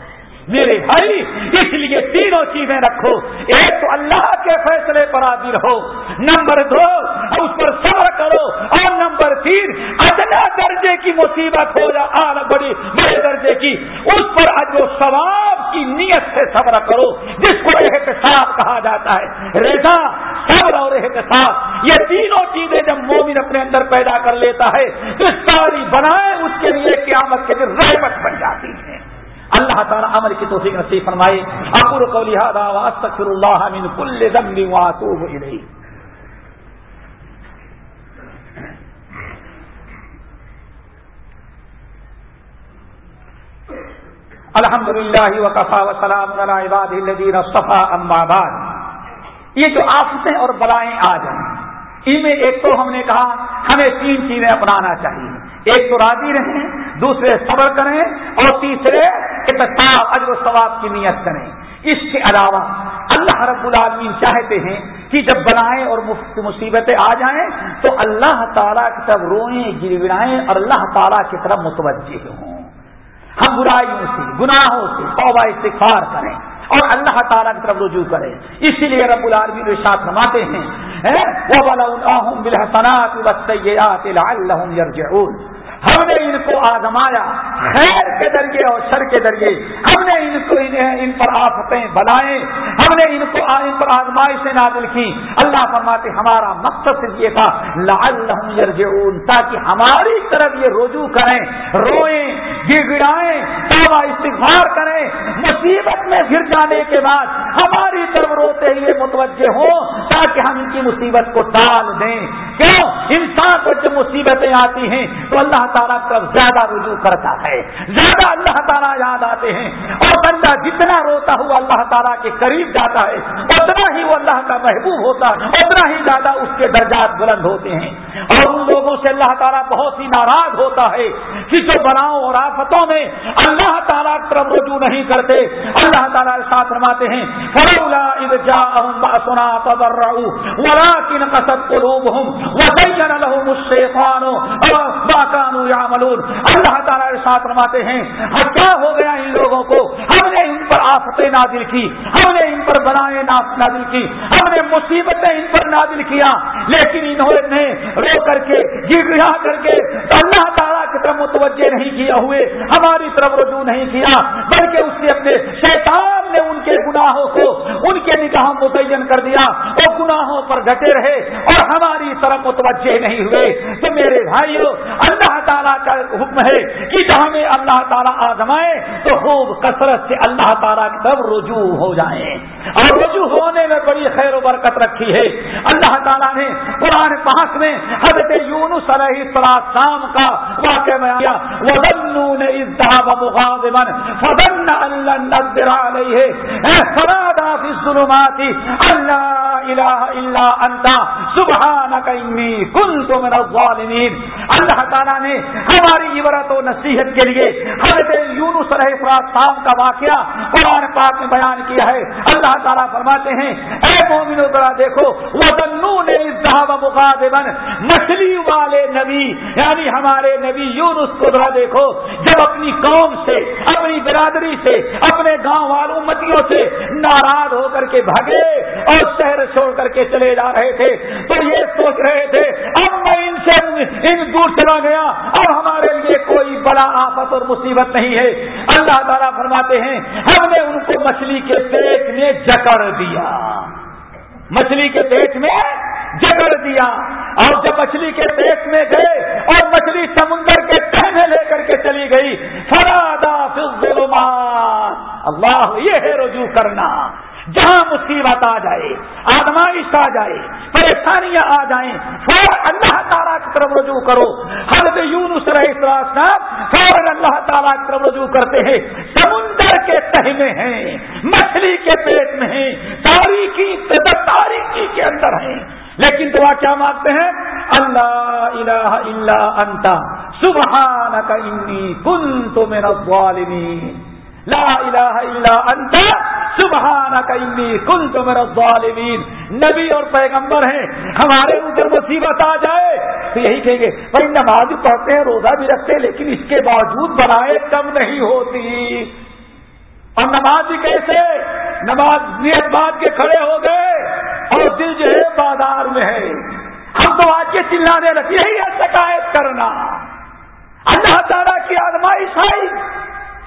A: میرے بھائی، اس لیے تینوں چیزیں رکھو۔ ایک تو اللہ کے فیصلے پر آدی رہو نمبر دو، اس پر صبر کرو۔ اور نمبر تین، ادنا درجے کی مصیبت ہو جا بڑی، بڑے درجے کی، اس پر اجر و ثواب کی نیت سے صبر کرو، جس کو احتساب کہا جاتا ہے۔ ریزا صبر اور احتساب یہ تینوں چیزیں جب مومن اپنے اندر پیدا کر لیتا ہے، تو ساری بنائے اس کے لیے قیامت کے دن رحمت بن جاتی ہے۔ اللہ تعالیٰ عمل کی توفیق نصیب فرمائے۔ اکور کو لہٰذا واسطر اللہ من کل ذنب واتوب الیہ۔ الحمد للہ وقفا وسلام عباد الدین صفا اما بعد۔ یہ جو آفتے اور بلائیں آ جائیں ان میں ایک تو ہم نے کہا، ہمیں تین چیزیں اپنانا چاہیے۔ ایک تو راضی رہیں، دوسرے صبر کریں، اور تیسرے اتفاق اجر و ثواب کی نیت کریں۔ اس کے علاوہ اللہ رب العالمین چاہتے ہیں کہ جب بنائیں اور مصیبتیں آ جائیں، تو اللہ تعالیٰ کی طرف روئیں گڑائیں اور اللہ تعالیٰ کی طرف متوجہ ہوں۔ ہم برائیوں سے، گناہوں سے، توبہ، استغفار کریں۔ اور اللہ تعالیٰ کی طرف رجوع کریں اسی لیے رب العالمین ساتھ نماتے ہیں ہم نے ان کو آزمایا خیر کے ذریعے اور شر کے ذریعے ہم نے ان کو ان پر آفتیں بنائے۔ ہم نے ان کو ان پر آزمائش سے نادل کی۔ اللہ فرماتے، ہمارا مقصد یہ تھا لال یرجعون تاکہ ہماری طرف یہ رجوع کریں۔ روئیں گڑائیں توبہ استغفار کریں، مصیبت میں گر جانے کے بعد ہماری طرف روتے ہوئے متوجہ ہوں تاکہ ہم ان کی مصیبت کو ٹال دیں۔ کیوں؟ انسان کو جب مصیبتیں آتی ہیں تو اللہ تعالیٰ طرف زیادہ رجوع کرتا ہے۔ زیادہ اللہ تعالیٰ یاد آتے ہیں۔ اور بندہ جتنا روتا ہوا اللہ تعالیٰ کے قریب جاتا ہے، اتنا ہی وہ اللہ کا محبوب ہوتا ہے اتنا ہی زیادہ اس کے درجات بلند ہوتے ہیں۔ اور ان لوگوں سے اللہ تعالیٰ بہت ہی ناراض ہوتا ہے۔ کہ جو بناؤ اور آپ آفتوں میں اللہ تعالیٰ طرف رجوع نہیں کرتے۔ اللہ تعالیٰ ساتھ رواتے ہیں فرولا سنا کن قصد قلوبهم وزین لهم الشیطان باکانو یعملون اللہ تعالیٰ ساتھ رواتے ہیں کیا ہو گیا ان لوگوں کو؟ ہم نے ان پر آفتیں نازل کی، ہم نے ان پر بنائے نازل کی، ہم نے مصیبتیں ان پر نازل کیا، لیکن انہوں نے رو کر کے گڑ کر کے اللہ تعالیٰ کی طرف متوجہ نہیں کیا ہوئے۔ ہماری طرف رجوع نہیں کیا، بلکہ اس نے اپنے شیطان نے ان کے گناہوں کو، ان کے نگاہ متعین کر دیا وہ گناہوں پر ڈٹے رہے اور ہماری طرف متوجہ نہیں ہوئے کہ میرے بھائیوں اللہ تعالیٰ کا حکم ہے کہ جہاں میں اللہ تعالیٰ آزمائے تو خوب کثرت سے اللہ تعالیٰ کی طرف رجوع ہو جائیں۔ اور رجوع ہونے میں بڑی خیر و برکت رکھی ہے۔ اللہ تعالیٰ نے قرآن پاس میں حضرت یونس علیہ السلام کا واقع میں وظنون اذ ذهب مغاضبا فظن ان لن نقدر عليه فنادى في الظلمات ان لا اله الا انت سبحانك اني كنت من الظالمين۔ اللہ تعالیٰ نے ہماری عبرت و نصیحت کے لیے حضرت یونس علیہ السلام کا واقعہ قرآن پاک میں بیان کیا ہے۔ اللہ تعالیٰ فرماتے ہیں، اے مومنو ذرا دیکھو، وظنون اذ ذهب مغاضبا۔ مچھلی والے نبی یعنی ہمارے نبی یونس کو ذرا دیکھو، جب اپنی قوم سے، اپنی برادری سے، اپنے گاؤں والوں متیوں سے ناراض ہو کر کے بھگے اور شہر چھوڑ کر کے چلے جا رہے تھے، تو یہ سوچ رہے تھے۔ اب میں ان سے ان دور چلا گیا۔ اب ہمارے لیے کوئی بڑا آفت اور مصیبت نہیں ہے۔ اللہ تعالیٰ فرماتے ہیں، ہم نے ان کو مچھلی کے پیٹ میں جکڑ دیا۔ مچھلی کے پیٹ میں جگڑ دیا۔ اور جب مچھلی کے پیٹ میں گئے اور مچھلی سمندر کے کہنے لے کر کے چلی گئی فرادا اللہ، یہ ہے رجوع کرنا۔ مصیبت آ جائے آدمائش آ جائے، پریشانیاں آ جائیں فور اللہ تعالیٰ کی طرف رجوع کرو۔ حضرت یونس رہے فور اللہ تعالیٰ کی طرف رجوع کرتے ہیں۔ سمندر کے تہ میں ہیں، مچھلی کے پیٹ میں ہیں، تاریخی تاریخی کے اندر ہیں۔ لیکن دعا کیا مانگتے ہیں؟ اللہ الہ الا انتا سبحانک انی کنت من الظالمین۔ لا الہ الا انتا سبحانک انی کنت من الظالمین نبی اور پیغمبر ہیں، ہمارے اوپر مصیبت آ جائے۔ تو یہی کہیں گے، بھائی نماز پڑھتے ہیں، روزہ بھی رکھتے ہیں، لیکن اس کے باوجود بنائے کم نہیں ہوتی۔ اور نماز بھی کیسے؟ نماز نیت بات کے کھڑے ہو گئے اور دل جو ہے بازار میں ہے۔ ہم تو آج کے چلانے لگے یہی ہے شکایت کرنا۔ اللہ تعالیٰ کی آزمائش آئی۔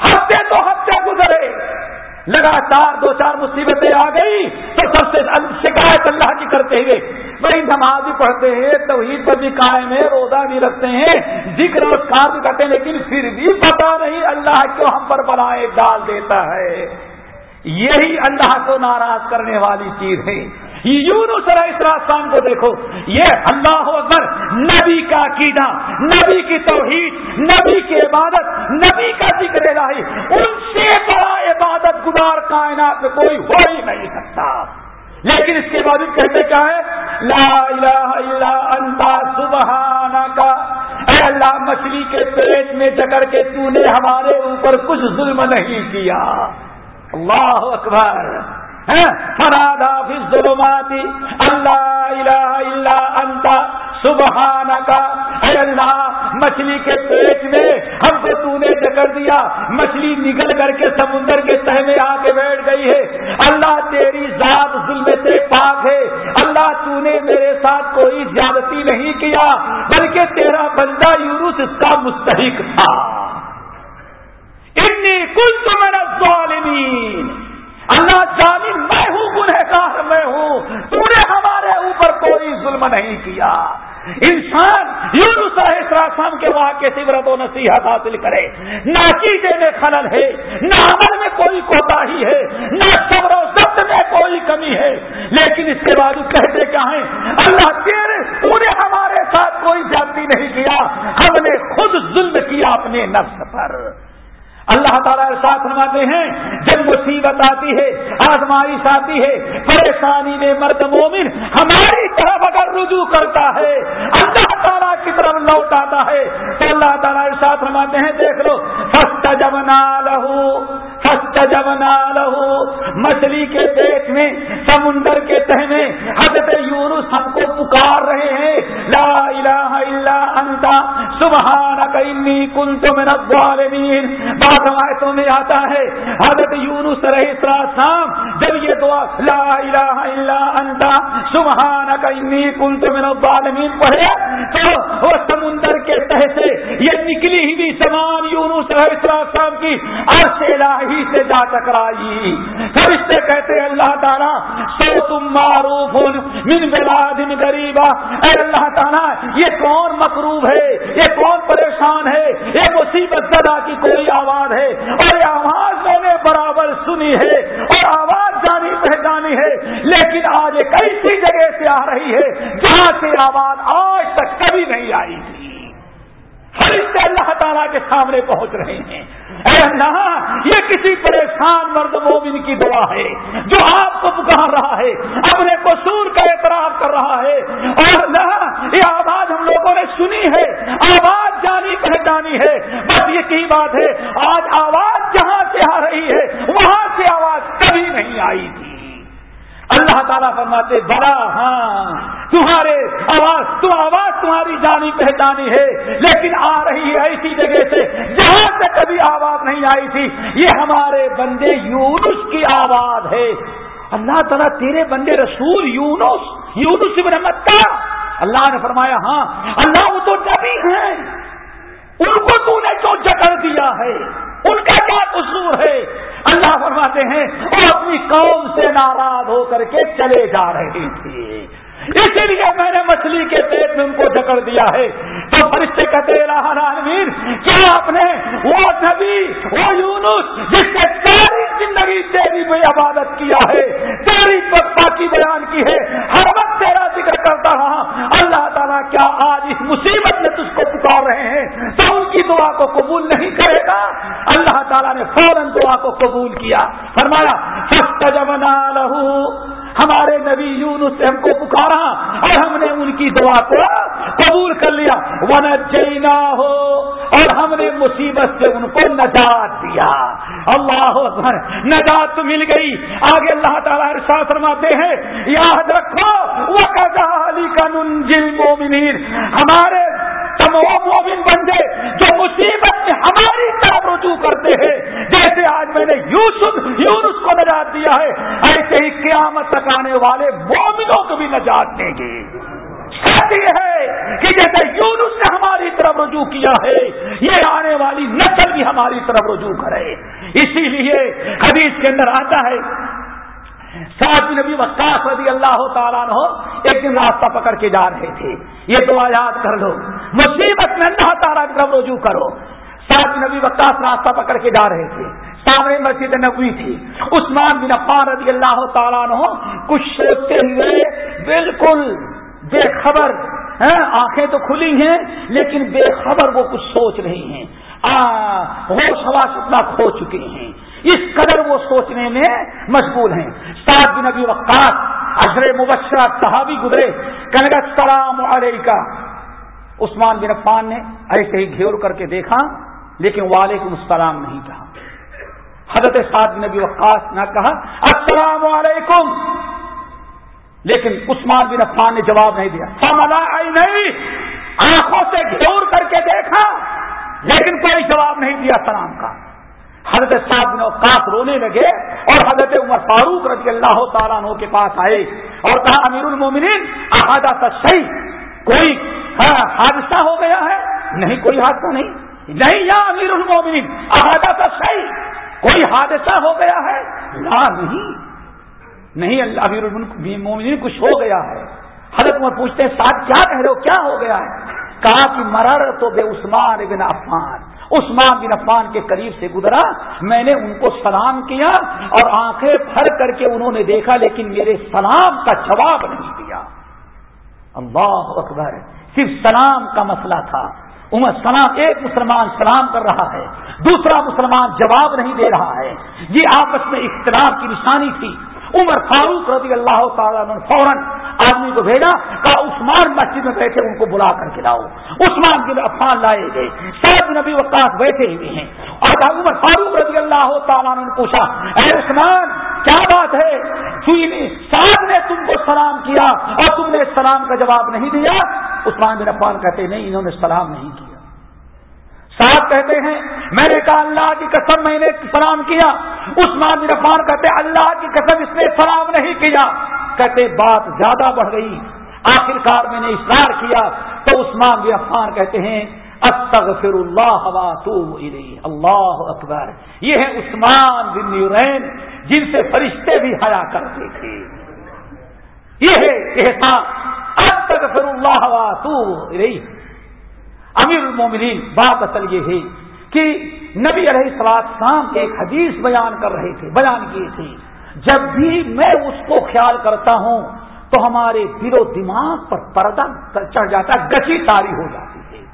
A: ہفتے تو ہفتے گزرے، لگاتار دو چار مصیبتیں آ گئی تو سب سے شکایت اللہ کی کرتے ہوئے، بڑی نماز بھی پڑھتے ہیں، توحید پر بھی قائم ہے روزہ بھی رکھتے ہیں، ذکر اور کار بھی کرتے ہیں، لیکن پھر بھی پتا نہیں اللہ کیوں ہم پر بنائے ڈال دیتا ہے۔ یہی اللہ کو ناراض کرنے والی چیز ہے۔ یونس علیہ السلام کو دیکھو، یہ اللہ اکبر، نبی کا عقیدہ، نبی کی توحید، نبی کی عبادت، نبی کا ذکر الہی، ان سے بڑا عبادت گزار کائنات میں کوئی ہو ہی نہیں سکتا۔ لیکن اس کے بعد کہتے کیا ہے لا الہ الا انت سبحانہ کا اے اللہ، مچھلی کے پیٹ میں جکڑ کے تو نے ہمارے اوپر کچھ ظلم نہیں کیا۔ اللہ اکبر۔ فرادا فی الظلمات اللہ الہ الا انت سبحان کا اے اللہ مچھلی کے پیٹ میں، ہم کو تو نے جکڑ دیا، مچھلی نکل کر کے سمندر کے تہ میں آ کے بیٹھ گئی ہے۔ اللہ تیری ذات ظلم سے پاک ہے۔ اللہ تو نے میرے ساتھ کوئی زیادتی نہیں کیا، بلکہ تیرا بندہ یونس اس کا مستحق تھا۔ اتنی کل تمہارا ظالمین اللہ جانی، میں ہوں، گنہگار میں ہوں۔ تو نے ہمارے اوپر کوئی ظلم نہیں کیا۔ انسان یونس علیہ السلام کے واقع سے عبرت و نصیحت حاصل کرے۔ نہ چیزیں میں خلل ہے، نہ عمل میں کوئی کوتا ہی ہے، نہ صبر و ضبط میں کوئی کمی ہے۔ لیکن اس کے بعد کہتے کیا ہیں؟ اللہ تیرے پورے ہمارے ساتھ کوئی جاتی نہیں کیا۔ ہم نے خود ظلم کیا اپنے نفس پر۔ اللہ تعالیٰ ساتھ فرماتے ہیں، جب مصیبت آتی ہے، آزمائش آتی ہے، پریشانی میں مرد مومن ہماری طرف اگر رجوع کرتا ہے، اللہ تعالیٰ کی طرف لوٹ آتا ہے، تو اللہ تعالیٰ ساتھ فرماتے ہیں، دیکھ لو سست جب لہو لہو مچھلی کے پیٹ میں، سمندر کے تہ میں، حضرت یونس ہم کو پکار رہے ہیں۔ لا الہ الا انتا سبحانک انی کنت من الظالمین۔ بعض روایتوں میں آتا ہے، حضرت یونس رہی السلام، جب یہ دعا، لا الہ الا انتا سبحانک انی کنت من الظالمین پڑھے، تو وہ سمندر کے تہ سے، یہ نکلی ہوئی سمان یونس رہی السلام کی، عرش الہی سے جا ٹکرائی۔ فرشتے کہتے ہیں، اللہ تعالیٰ، سو تم معروف من بلاد غریبا اے اللہ تعالیٰ، یہ کون مقروب ہے؟ یہ کون پریشان ہے؟ یہ مصیبت زدہ کی کوئی آواز ہے؟ اور یہ آواز میں نے برابر سنی ہے اور آواز جانی پہچانی ہے، لیکن آج ایک ایسی جگہ سے آ رہی ہے جہاں سے آواز آج تک کبھی نہیں آئی تھی۔ فرشتے اللہ تعالیٰ کے سامنے پہنچ رہے ہیں۔ اے اللہ، یہ کسی پریشان مرد مومن کی دعا ہے جو آپ کو پکار رہا ہے، اپنے قصور کا اعتراف کر رہا ہے۔ اور اللہ، یہ آواز ہم لوگوں نے سنی ہے، آواز جانی پہچانی ہے۔ بس یہ کی بات ہے، آج آواز جہاں سے آ رہی ہے، وہاں سے آواز کبھی نہیں آئی تھی۔ اللہ تعالیٰ فرماتے بڑا ہاں تمہارے آواز، تو آواز تمہاری جانی پہچانی ہے، لیکن آ رہی ہے ایسی جگہ سے جہاں سے کبھی آواز نہیں آئی تھی۔ یہ ہمارے بندے یونس کی آواز ہے۔ اللہ تعالیٰ تیرے بندے رسول یونس یونس ابن متا اللہ نے فرمایا ہاں اللہ وہ تو نبی ہیں۔ ان کو تو نے جو جکڑ دیا ہے، ان کا کیا قصور ہے؟ اللہ فرماتے ہیں، وہ اپنی قوم سے ناراض ہو کر کے چلے جا رہے تھے۔ اسی لیے میں نے مچھلی کے پیٹ میں ان کو جکڑ دیا ہے۔ تو فرشتے کہتے عالمین کیا آپ نے وہ نبی، وہ یونس جس نے ساری زندگی تیری میں عبادت کیا ہے، تیری پپا کی بیان کی ہے، ہر وقت تیرا ذکر کرتا رہا۔ اللہ تعالیٰ کیا آج اس مصیبت تعالیٰ نے فوراً دعا کو قبول کیا۔ فرمایا سست لہو ہمارے نبی یونس سے ہم کو پکارا اور ہم نے ان کی دعا کو قبول کر لیا۔ ون جینا ہو اور ہم نے مصیبت سے ان کو نجات دیا۔ اللہ اکبر، نجات تو مل گئی۔ آگے اللہ تعالیٰ ارشاد فرماتے ہیں، یاد رکھو وہ کا ننجل مومنین ہمارے تمام مومن بن گئے جو مصیبت میں ہماری طرف رجوع کرتے ہیں۔ جیسے آج میں نے یوسف، یونس کو نجات دیا ہے، ایسے ہی قیامت تک آنے والے مومنوں کو بھی نجات دیں گے۔ یہ ہے کہ جیسے یونس نے ہماری طرف رجوع کیا ہے، یہ آنے والی نسل بھی ہماری طرف رجوع کرے۔ اسی لیے حدیث کے اندر آتا ہے سات نبی وقاص رضی اللہ تعالیٰ ہو ایک دن راستہ پکڑ کے جا رہے تھے۔ یہ دعا یاد کر لو۔ مصیبت میں اللہ تعالیٰ کی طرف رجوع کرو۔ سات نبی وقاص راستہ پکڑ کے جا رہے تھے۔ سامنے مسجد نبوی تھی۔ عثمان بن عفان رضی اللہ تعالیٰ عنہ کچھ سوچتے ہوئے بالکل بے خبر ہاں، آنکھیں تو کھلی ہیں، لیکن بے خبر وہ کچھ سوچ رہی ہیں۔ ہوش ہواس اتنا کھو چکے ہیں۔ اس قدر وہ سوچنے میں مشغول ہیں۔ سات بن ابھی وقات اشر مبشرہ، صحابی گزرے۔ کہنے کا سلام علیکہ عثمان بن عفان نے ایسے ہی گھیور کر کے دیکھا، لیکن وعلیکم السلام نہیں کہا۔ حضرت سعد نبی وقاص نہ کہا، السلام علیکم۔ لیکن عثمان بن عفان نے جواب نہیں دیا۔ سملا آئی نہیں آنکھوں سے گھیور کر کے دیکھا، لیکن کوئی جواب نہیں دیا سلام کا۔ حضرت صاحب بن وقاص رونے لگے اور حضرت عمر فاروق رضی اللہ تعالیٰ عنہ کے پاس آئے اور کہا، امیر المومنین احادہ صحیح کوئی ہاں، حادثہ ہو گیا ہے؟ نہیں، کوئی حادثہ نہیں. نہیں یا امیر المومنین احادہ صحیح کوئی حادثہ ہو گیا ہے؟ لا، نہیں. نہیں، اللہ، امیر المومنین، کچھ ہو گیا ہے. حضرت عمر پوچھتے ہیں ساتھ کیا کہہ رہے ہو؟ کیا ہو گیا ہے؟ کہا کہ مرر تو بے عثمان ابن عفان. عثمان بن عفان کے قریب سے گزرا، میں نے ان کو سلام کیا اور آنکھیں پھر کر کے انہوں نے دیکھا، لیکن میرے سلام کا جواب نہیں دیا۔ اللہ اکبر، صرف سلام کا مسئلہ تھا۔ عمر سلام، ایک مسلمان سلام کر رہا ہے، دوسرا مسلمان جواب نہیں دے رہا ہے۔ یہ آپس میں اختلاف کی نشانی تھی۔ عمر فاروق رضی اللہ تعالیٰ فوراً آدمی کو بھیجا، کہا، عثمان مسجد میں بیٹھے، ان کو بلا کر کے لاؤ۔ عثمان بن عفان لائے گئے۔ سات نبی وقاص بیٹھے ہوئے ہیں۔ اور عمر فاروق رضی اللہ تعالیٰ نے پوچھا، اے عثمان، کیا بات ہے؟ صاحب نے تم کو سلام کیا اور تم نے سلام کا جواب نہیں دیا؟ عثمان بن عفان کہتے نہیں، انہوں نے سلام نہیں کیا۔ صاحب کہتے ہیں، میں نے کہا، اللہ کی قسم میں نے سلام کیا۔ عثمان بن عفان کہتے اللہ کی قسم اس نے سلام نہیں کیا۔ کہتے بات زیادہ بڑھ گئی۔ آخر کار میں نے اصرار کیا تو عثمان بن عفان کہتے ہیں استغفر اللہ اللہ اکبر۔ یہ ہے عثمان بن نیورین جن سے فرشتے بھی حیا کرتے تھے۔ یہ ہے استغفر اللہ امیر المومنین، بات اصل یہ ہے کہ نبی علیہ السلام شام ایک حدیث بیان کر رہے تھے، بیان کیے تھے۔ جب بھی میں اس کو خیال کرتا ہوں تو ہمارے دل و دماغ پر پردہ چڑھ جاتا گچی تاری ہو جاتی ہے۔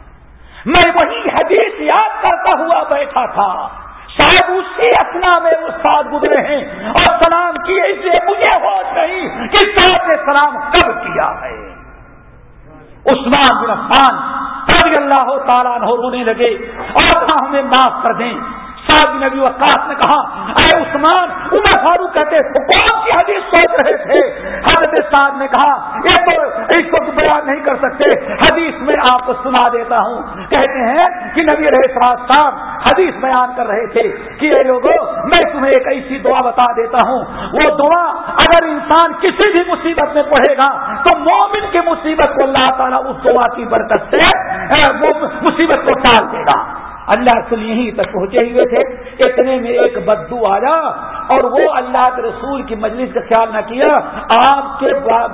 A: میں وہی حدیث یاد کرتا ہوا بیٹھا تھا۔ شاید اسی اپنا میں وہ ساتھ گزرے ہیں اور سلام کیے اسے مجھے ہوش نہیں کہ صاحب نے سلام کب کیا ہے۔ عثمان بن عفان رضی اللہ تعالیٰ ہونے لگے۔ اور ہمیں معاف کر دیں۔ نبی وقاص نے کہا، اے عثمان، عمر فاروق کہتے کون سی حدیث سوچ رہے تھے. حضرت صاحب نے کہا، یہ تو اس کو بیان نہیں کر سکتے، حدیث میں آپ کو سنا دیتا ہوں. کہتے ہیں کہ نبی رہے صاحب حدیث بیان کر رہے تھے کہ، اے لوگوں میں تمہیں ایک ایسی دعا بتا دیتا ہوں، وہ دعا اگر انسان کسی بھی مصیبت میں پڑھے گا، تو مومن کی مصیبت کو اللہ تعالیٰ اس دعا کی برکت سے وہ مصیبت کو ٹال دے گا. اللہ رسول یہیں تک پہنچے ہوئے تھے، اتنے میں ایک بدو آیا اور وہ اللہ کے رسول کی مجلس کا خیال نہ کیا، آپ کے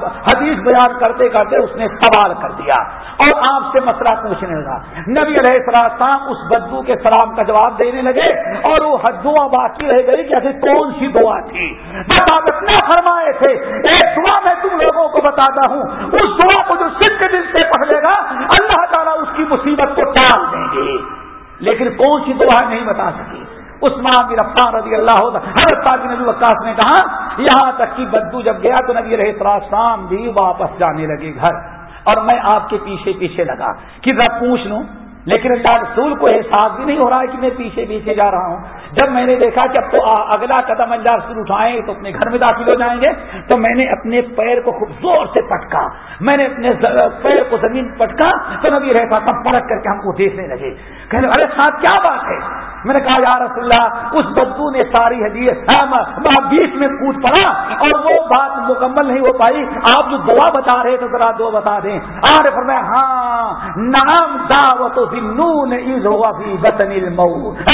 A: حدیث بیان کرتے کرتے اس نے سوال کر دیا اور آپ سے مسئلہ پوچھنے لگا۔ نبی علیہ السلام اس بدو کے سلام کا جواب دینے لگے اور وہ دعا باقی رہ گئی کہ ایسی کون سی دعا تھی۔ بتا اتنا فرمائے تھے۔ ایک دعا میں تم لوگوں کو بتاتا ہوں۔ اس دعا کو جو سکھ دل سے پڑھ لے گا، اللہ تعالیٰ اس کی مصیبت کو ٹال دیں گے۔ لیکن کون سی دعا نہیں بتا سکی؟ عثمان بن عفان رضی اللہ حضرت نبی وقاص نے کہا، یہاں تک کہ بدو جب گیا تو نبی رہے بھی واپس جانے لگے گھر۔ اور میں آپ کے پیچھے پیچھے لگا کہ ذرا پوچھ لوں۔ لیکن اللہ رسول کو احساس بھی نہیں ہو رہا ہے کہ میں پیچھے پیچھے جا رہا ہوں۔ جب میں نے دیکھا کہ اب تو اگلا قدم اللہ رسول اٹھائیں تو اپنے گھر میں داخل ہو جائیں گے، تو میں نے اپنے پیر کو خوب زور سے پٹکا۔ میں نے اپنے پیر کو زمین پٹکا تو نبی رہتا تب پلٹ کر کے ہم کو دیکھنے لگے۔ کہ ارے ساتھ کیا بات ہے؟ میں نے کہا، یا رسول اللہ، اس بدو نے ساری حدیث بیچ میں کود پڑا اور وہ بات مکمل نہیں ہو پائی۔ آپ جو دعا بتا رہے تو ذرا دو بتا دیں۔ آر فرمایا ہاں نام دعوت نون عید ہوا بھی بطن الموت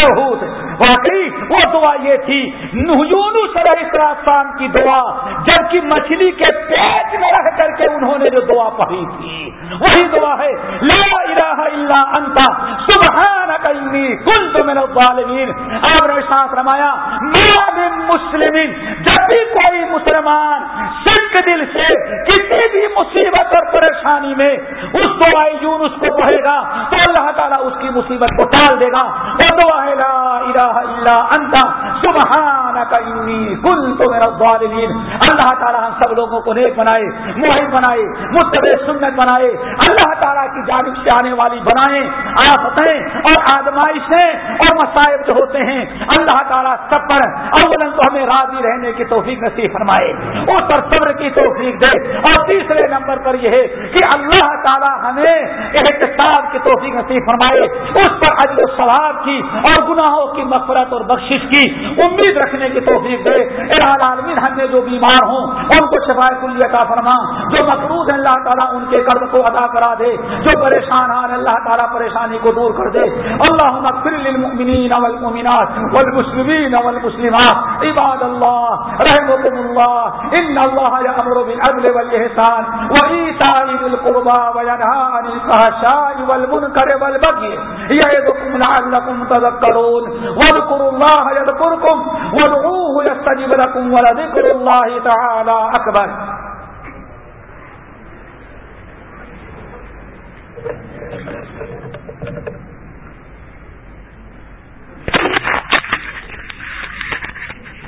A: واقعی وہ دعا یہ تھی یونس علیہ السلام کی دعا، جبکہ مچھلی کے پیٹ میں رہ کر کے انہوں نے جو دعا پڑھی تھی، وہی دعا ہے، لا الہ الا انت، سبحانک انی کنت من الظالمین۔ آپ نے ساتھ رمایا میں مسلمین، جب بھی کوئی مسلمان سکھ دل سے کسی بھی مصیبت اور پریشانی میں اس دعائے یونس کو پڑھے گا، تو اللہ اللہ تعالیٰ اس کی مصیبت کو ٹال دے گا۔ وہ دعا ہے لا الہ الا انت سبحانک انی کنت من الظالمین۔ اللہ تعالیٰ ہم سب لوگوں کو نیک بنائے، محب بنائے، متبع سنت بنائے۔ اللہ تعالیٰ کی جانب سے آنے والی بنائے۔ آفتیں اور آدمائشیں اور مسائب جو ہوتے ہیں، اللہ تعالیٰ سب پر اول تو ہمیں راضی رہنے کی توفیق نصیب فرمائے۔ اس پر صبر کی توفیق دے۔ اور تیسرے نمبر پر یہ ہے کہ اللہ تعالیٰ ہمیں احتساب کی توفیق نصیب فرمائے۔ اس پر عجل و ثواب کی اور گناہوں کی مفرت اور بخشش کی امید رکھنے کی توفیق دے۔ اے عالمین، ہم نے جو بیمار ہوں ان کو شفا کلیہ کا فرما۔ جو مقروض ہے اللہ تعالیٰ ان کے قرض کو ادا کرا دے۔ جو پریشان ہیں اللہ تعالیٰ پریشانی کو دور کر دے۔ اللہ للمؤمنین والمؤمنات والمسلمین والمسلمات۔ عباد اللہ رحمكم اللہ۔ ان اللہ یامر بالعدل والاحسان وایتاء ذی القربى وینهى عن الفحشاء والمنکر والبغي یعظکم لعلکم تذکرون۔ واذکروا اللہ یذکرکم۔ وادعوه يستجب لكم ولذکر اللہ تعالی اکبر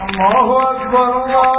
B: الله أكبر الله